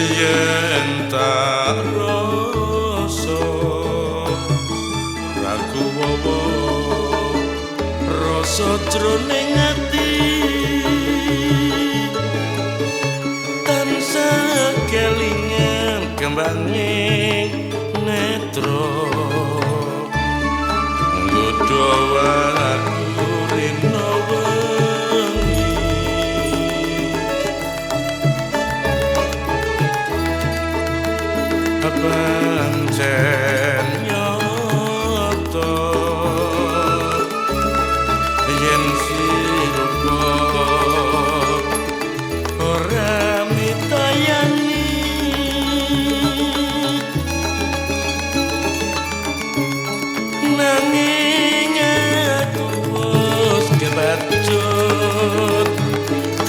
yen tak rasa. Ragu wawa rasa jroning ati. Tansah kelingan netro nggodha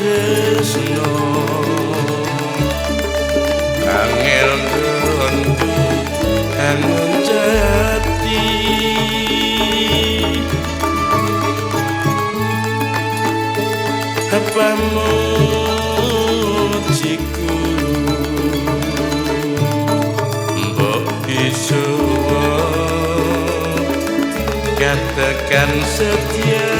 tresno. Angel gonku anun jati apa mujiku. Mbok bisa katakan setiaku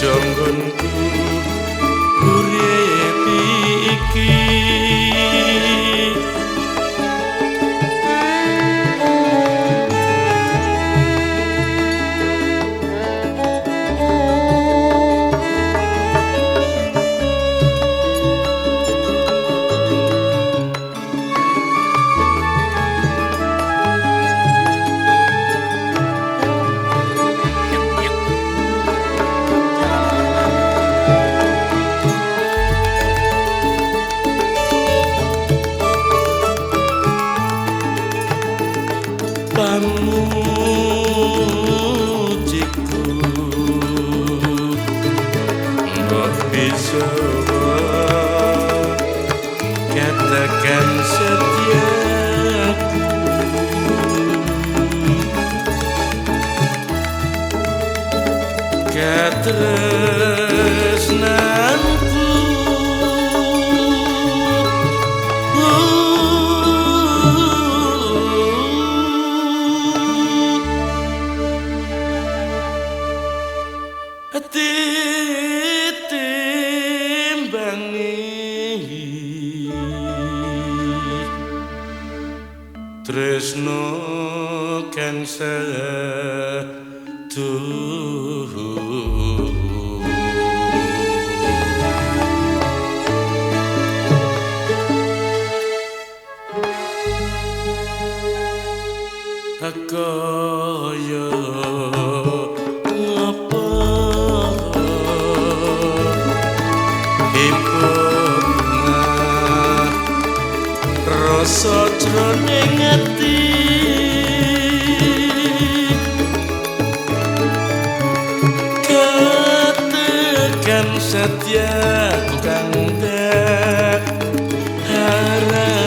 chẳng gần kia. Katakan setiaku katresnanku Hati Tresno kan Kaya Rasa jroning ati. Katakan setia kang tak harap